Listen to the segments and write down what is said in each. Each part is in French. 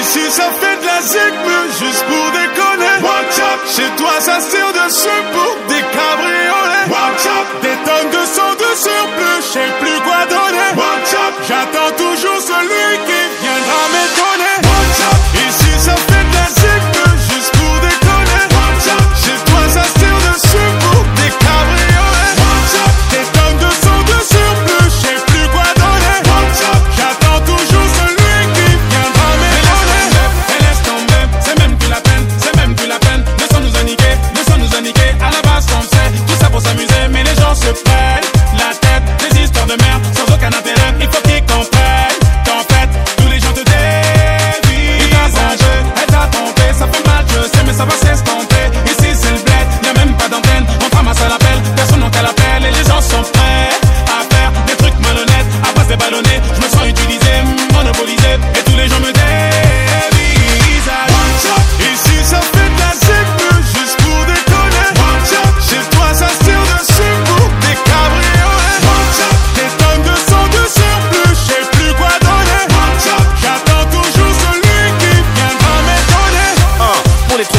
Ici ça fait de la zig, mais juste pour déconner. Watch out, chez toi ça se tire dessus pour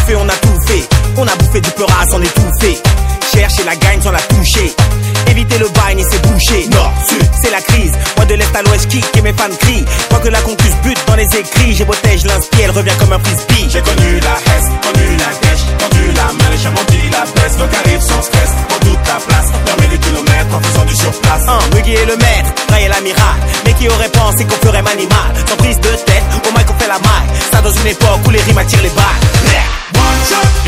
les trophées, on a tout fait. On a bouffé du peur à s'en étouffer. Chercher la gagne sans la toucher. Éviter le bain et c'est bouché. Nord, sud, c'est la crise. Moi de l'est à l'ouest, kick et mes fans crient. Moi que la concuse bute dans les écrits. J'ai protège l'inspire, elle revient comme un frisbee. J'ai connu la haine, connu la dèche, tendu la main, les champs dit la baisse, donc arrive sans stress, pour toute ta place, permet des kilomètres en faisant du surplace. Hein, Muggy est le maître, Ray est l'amiral. Mais qui aurait pensé qu'on ferait manimal Sans prise de tête, au mic on fait la maille. Ça dans une époque où les rimes attirent les balles. Shut